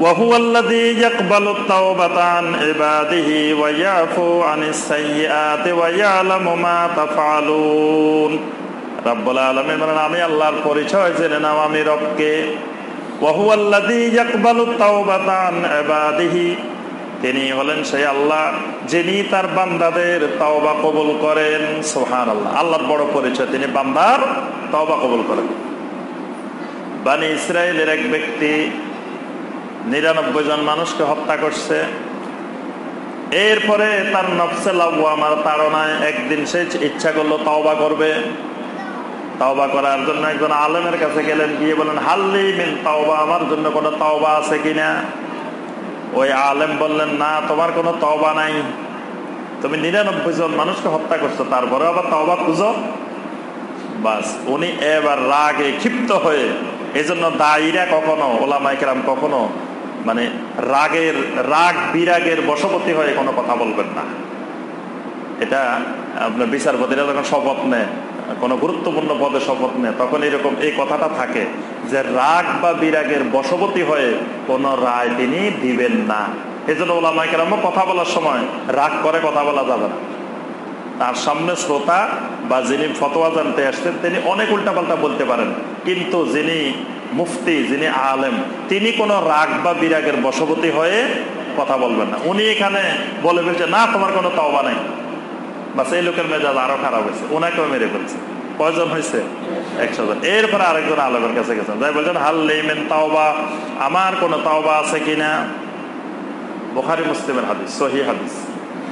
وهو الذي يقبل التوبة عن عباده ويعفو عن السيئات ويعلم ما تفعلون রব্বুল আলমী বলেন আমি আল্লাহর পরিচয় জেনে নাও আমি রবকে وهو الذي يقبل التوبة عن عباده তিনি হলেন সেই আল্লাহ যিনি তার বান্দাদের তাওবা কবুল করেন সোহান আল্লাহ আল্লাহর বড় পরিচয় তিনি বান্দার তাওবা কবুল করেন বানি ইসরায়েলের এক ব্যক্তি নিরানব্বই জন মানুষকে হত্যা করছে। এরপরে তার নফসে আমার তাড়নায় একদিন সে ইচ্ছা করল তাওবা করবে। তাওবা করার জন্য একজন আলেমের কাছে গেলেন, গিয়ে বলেন, হাল্লি মিন তাওবা, আমার জন্য কোনো তাওবা আছে কিনা? ওই আলেম বললেন, না, তোমার কোনো তওবা নাই। তুমি নিরানব্বই জন মানুষকে হত্যা করছ তারপরে আবার তওবা খুঁজো? বাস, উনি এবার রাগে ক্ষিপ্ত হয়ে এই জন্য দায়ীরা কখনো ওলামাইকেরাম কখনো মানে রাগের, রাগ বিরাগের বশবর্তী হয়ে কোনো কথা বলবেন না। এটা আপনার বিচারপতিরা যখন শপথ নেয়, কোনো গুরুত্বপূর্ণ পদে শপথ নেয়, তখন এরকম এই কথাটা থাকে যে রাগ বা বিরাগের বশবতী হয়ে কোন রায় তিনি দিবেন না। এই জন্য ওলামাইকেরাম কথা বলার সময় রাগ করে কথা বলা যাবে না। তার সামনে শ্রোতা বা যিনি ফতোয়া জানতে আসছেন, তিনি অনেক উল্টাপাল্টা বলতে পারেন। কিন্তু যিনি মুফতি যিনি আলেম, তিনি কোনো রাগ বা বিরাগের বশবতী হয়ে কথা বলবেন না। উনি এখানে বলে ফেলছে, না, তোমার কোনো তওবা নাই। বাস এই লোকের মেজাজ আরও খারাপ হয়েছে। ওনাকেও মেরে ফেলছে। কয়জন হয়েছে? একশো জন। এরপরে আরেকজন আলমের কাছে গেছেন। যাই বলছেন হাল লেমেন তাওবা, আমার কোনো তাওবা আছে কিনা বোখারি, মুসলিমের হাদিস সহি হাদিস।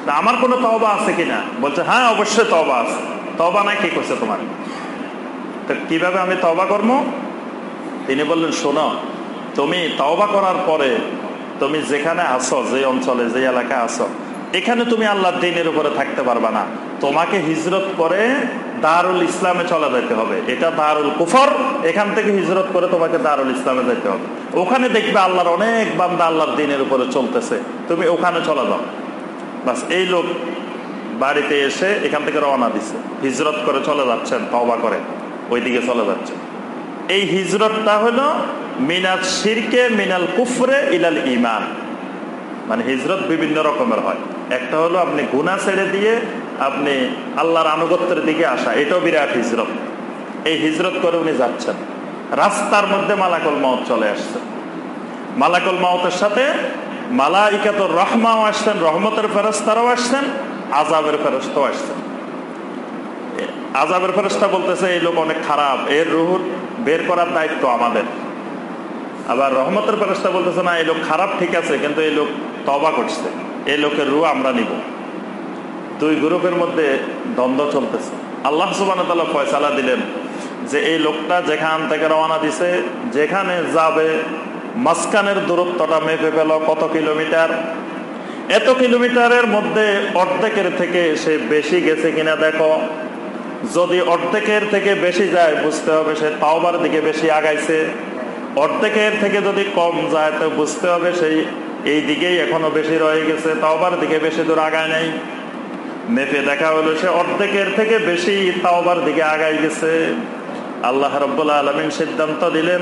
তা আমার কোনো তওবা আছে কিনা বলছে হ্যাঁ অবশ্যই তওবা আছে। তওবা নাই, কি করছে তোমার? তো কীভাবে আমি তওবা করব? তিনি বললেন, শোনো, তুমি তওবা করার পরে তুমি যেখানে আসো যে অঞ্চলে, যে এলাকায় আসো এখানে তুমি আল্লাহর দিনের উপরে থাকতে পারবা না। তোমাকে হিজরত করে দারুল ইসলামে চলে যেতে হবে। এটা দারুল কুফর, এখান থেকে হিজরত করে তোমাকে দারুল ইসলামে যেতে হবে। ওখানে দেখবে আল্লাহর অনেক বান্দা আল্লাহর দিনের উপরে চলতেছে। তুমি ওখানে চলে যাও। বাস, এই লোক বাড়িতে এসে এখান থেকে রওনা দিচ্ছে হিজরত করে চলে যাচ্ছেন, তওবা করে। ওইদিকে চলে যাচ্ছেন এই হিজরতটা হলো মিনাল শিরকে, মিনাল কুফরে ইলাল ইমান মানে হিজরত বিভিন্ন রকমের হয়। একটা হলো আপনি গুনা ছেড়ে দিয়ে আপনি আল্লাহর আনুগত্যের দিকে আসা, এটাও বিরাট হিজরত। এই হিজরত করে উনি যাচ্ছেন। রাস্তার মধ্যে মালাকল মাউত চলে আসছে। মালাকল মাউতের সাথে মালাইকাতুর রহমাও আসছেন, রহমতের ফেরস্তারাও আসছেন আজাবের ফেরস্তাও আসছেন। আজাবের ফেরস্তা বলতেছে, এই লোক অনেক খারাপ, এর রুহ বের করার দায়িত্ব আমাদের। আবার রহমতের ফেরস্তা বলতেছে, না, এই লোক খারাপ, ঠিক আছে, কিন্তু এই লোক তবা করছে এই লোকের রু আমরা নিব। দুই গ্রুপের মধ্যে দ্বন্দ্ব চলতেছে। আল্লাহ সুবান ফয়সালা দিলেন যে, এই লোকটা যেখান থেকে রওনা দিছে, যেখানে যাবে, মাঝখানের দূরত্বটা মেপে পেল কত কিলোমিটার? এত কিলোমিটারের মধ্যে অর্ধেকের থেকে সে বেশি গেছে কিনা দেখো। যদি অর্ধেকের থেকে বেশি যায়, বুঝতে হবে সে তাওবার দিকে বেশি আগাইছে। অর্ধেকের থেকে যদি কম যায়, তো বুঝতে হবে সেই এই দিকেই এখনও বেশি রয়ে গেছে, তাওবার দিকে বেশি দূর আগায় নাই। মেপে দেখা হলো সে অর্ধেকের থেকে বেশি তাওবার দিকে আগাই গেছে। আল্লাহ রব্বুল্লা আলমিন সিদ্ধান্ত দিলেন,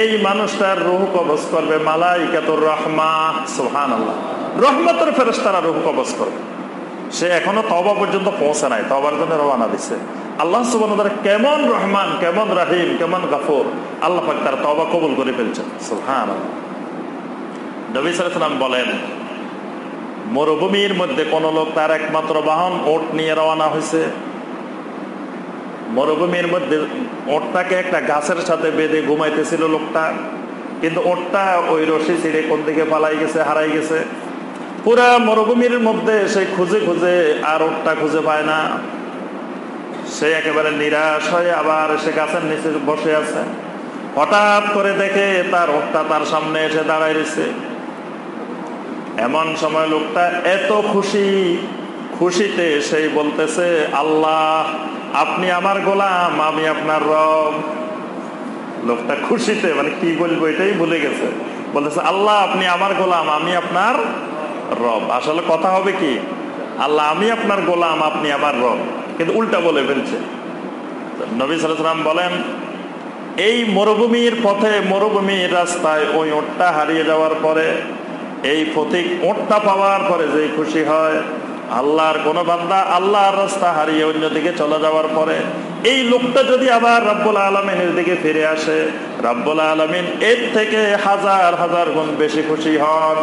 এই মানুষটার রুহ কবজ করবে মালাইকাতুর রহমা সুহান আল্লাহ রহমতের ফেরস্তারা রুহ কবজ করবে। সে এখনও তবা পর্যন্ত পৌঁছে নাই তবার জন্য রওনা দিছে। আল্লাহ সুবান কেমন রহমান, কেমন রাহিম, কেমন গাফর। আল্লাহ পাক তার তবা কবুল করে ফেলছেন। সুহান নবী বলেন, মরুভূমির মধ্যে কোন লোক তার একমাত্র বাহন ওট নিয়ে রওনা হয়েছে। মরুভূমির মধ্যে ওটটাকে একটা গাছের সাথে বেঁধে ঘুমাইতেছিল লোকটা, কিন্তু ওটটা ওই রশি ছিঁড়ে কোন দিকে পালাই গেছে, হারাই গেছে। পুরা মরুভূমির মধ্যে সে খুঁজে খুঁজে আর ওটটা খুঁজে পায় না। সে একেবারে নিরাশ হয়ে আবার সে গাছের নিচে বসে আছে। হঠাৎ করে দেখে তার ওটটা তার সামনে এসে দাঁড়াই রয়েছে। এমন সময় লোকটা এত খুশি, খুশিতে সেই বলতেছে, আল্লাহ, আপনি আমার গোলাম, আমি আপনার রব। লোকটা খুশিতে মানে কি বলব এটাই ভুলে গেছে। বলতেছে, আল্লাহ, আপনি আমার গোলাম, আমি আপনার রব। আসলে কথা হবে কি? আল্লাহ আমি আপনার গোলাম, আপনি আমার রব। কিন্তু উল্টা বলে ফেলছে। নবী সালাম বলেন, এই মরুভূমির পথে মরুভূমির রাস্তায় ওই ওটটা হারিয়ে যাওয়ার পরে, এই প্রতীক ওটটা পাওয়ার পরে যে খুশি হয়, আল্লাহর কোনো বান্দা আল্লাহর রাস্তা হারিয়ে অন্যদিকে চলে যাওয়ার পরে এই লোকটা যদি আবার রাব্বুল আলমিনের দিকে ফিরে আসে, রাব্বুল আলমিন এর থেকে হাজার হাজার গুণ বেশি খুশি হন।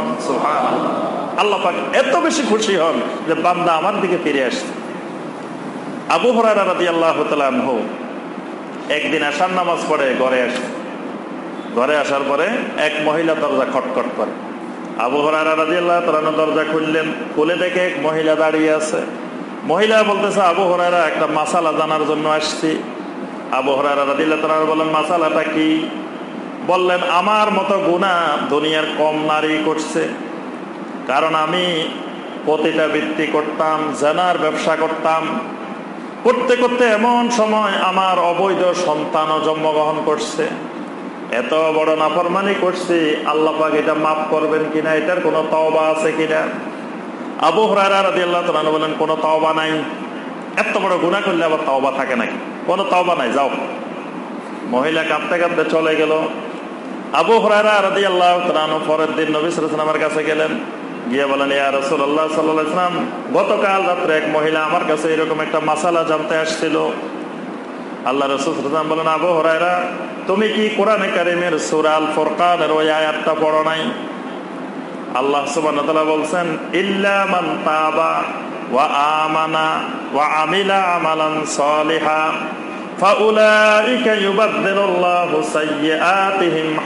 আল্লাহ পাক এত বেশি খুশি হন যে বান্দা আমার দিকে ফিরে আসছে। আবু হরারা রাদি আল্লাহ তালহ একদিন আসার নামাজ পড়ে ঘরে আসে। ঘরে আসার পরে এক মহিলা দরজা খটখট করে। আবু হরারা আল্লাহ তালানো দরজা খুললেন, খুলে দেখে এক মহিলা দাঁড়িয়ে আছে। মহিলা বলতেছে, আবু একটা মাসালা জানার জন্য আসছি। আবু হরারা রাজি আল্লাহ তালা বললেন মাসালাটা কি? বললেন, আমার মতো গুণা দুনিয়ার কম নারী করছে। কারণ আমি প্রতিটা বৃত্তি করতাম, জেনার ব্যবসা করতাম। করতে করতে এমন সময় আমার অবৈধ সন্তানও জন্মগ্রহণ করছে। এত বড় নাফরমানি করছি, আল্লাহ পাক এটা মাফ করবেন কিনা, এটার কোনো তওবা আছে কিনা? আবু হরারা আল্লাহ বলেন, কোনো তওবা নাই। এত বড় গুণা করলে আবার তওবা থাকে নাকি কোনো তওবা নাই, যাও। মহিলা কাঁদতে কাঁদতে চলে গেল। আবু হরারা আল্লাহ পরের দিন নবী কাছে গেলেন। গিয়ে বলেন গতকাল রাত্রে এক মহিলা আমার কাছে এরকম একটা আসছিল। আল্লাহ রসুল বলেন তুমি কি কোরআনে কারিমের সুরাল ফরকানের ওই আয়াতটা পড়ো নাই? আল্লাহ বলছেন তাবা ওয়া আমানা ওয়া আমিলা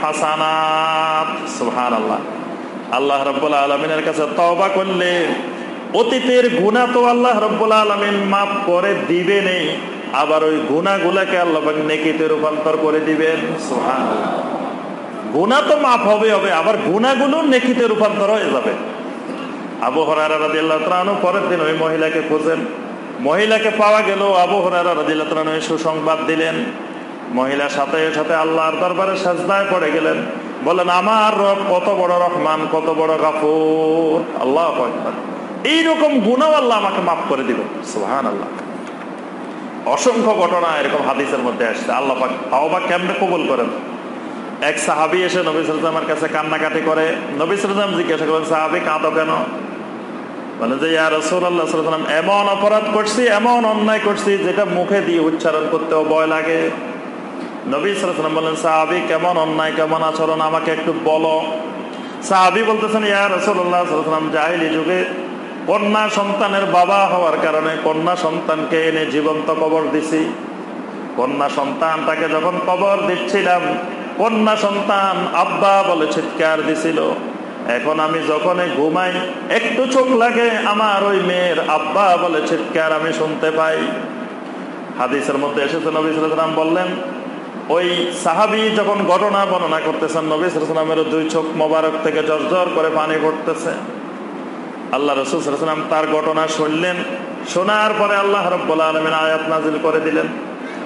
হাসানাত। আল্লাহ রাব্বুল আলামিনের কাছে তওবা করলে অতীতের গুনাহ তো আল্লাহ রাব্বুল আলামিন মাফ করে দিবে নেই আবার ওই গুনাহগুলোকে আল্লাহ নেকিতে রূপান্তর করে দিবেন। সুবহানাল্লাহ। গুনাহ তো মাফ হবে হবে। আবার গুনাহগুলো নেকিতে রূপান্তর হয়ে যাবে। আবু হরারা তাআলা পরের দিন ওই মহিলাকে খোঁজেন। মহিলাকে পাওয়া গেল, আবু হরারা তাআলা সুসংবাদ দিলেন। মহিলার সাথে সাথে আল্লাহর দরবারে সাজদায় পড়ে গেলেন। বলেন আমার রব কত বড় রহমান, কত বড় গাফুর। আল্লাহ এইরকম গুণাও আল্লাহ আমাকে মাফ করে দিবেন সুহান আল্লাহ অসংখ্য ঘটনা এরকম হাদিসের মধ্যে আসছে। আল্লাহ পাক তাও বা কেমনে কবুল করেন? এক সাহাবি এসে নবী সালামের কাছে কান্নাকাটি করে। নবী সালাম জিজ্ঞাসা করেন সাহাবি, কাঁদো কেন? বলে যে, ইয়া রসুল্লাহ সাল্লাম এমন অপরাধ করছি, এমন অন্যায় করছি, যেটা মুখে দিয়ে উচ্চারণ করতেও ভয় লাগে। নবী সালাম বললেন, সাহাবি, কেমন অন্যায়, কেমন আচরণ, আমাকে একটু বলো। সাহাবি বলতেছেন, ইয়া রসুল্লাহ সাল্লাম জাহিলি যুগে কন্যা সন্তানের বাবা হওয়ার কারণে কন্যা সন্তানকে এনে জীবন্ত কবর দিছি। কন্যা সন্তানটাকে যখন কবর দিচ্ছিলাম কন্যা সন্তান আব্বা বলে চিৎকার দিছিল। এখন আমি যখন ঘুমাই, একটু চোখ লাগে, আমার ওই মেয়ের আব্বা বলে চিৎকার আমি শুনতে পাই। হাদিসের মধ্যে এসেছে, নবী সালাম বললেন, ওই সাহাবি যখন ঘটনা বর্ণনা করতেছেন, নবী সালামের দুই চোখ মোবারক থেকে জর্জর করে পানি পড়তেছে। আল্লাহ রসুলাম তার ঘটনা শুনলেন, শোনার পরে আল্লাহ রব্বুল আলমিন আয়াত নাজিল করে দিলেন।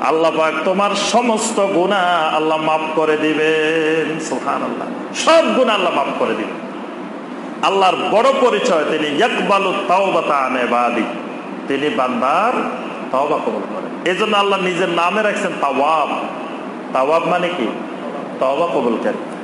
আল্লাহ তোমার সমস্ত আল্লাহ মাফ করে দিবেন। সুহান আল্লাহ সব আল্লাহ মাফ করে দিবেন। আল্লাহর বড় পরিচয়, তিনি ইয়াকবালু তিনি বান্দার তাওবা কবুল করেন। এই জন্য আল্লাহ নিজের নামে রাখছেন তাওয়াব। তাওয়াব মানে কি? তাওবা কবুল করেন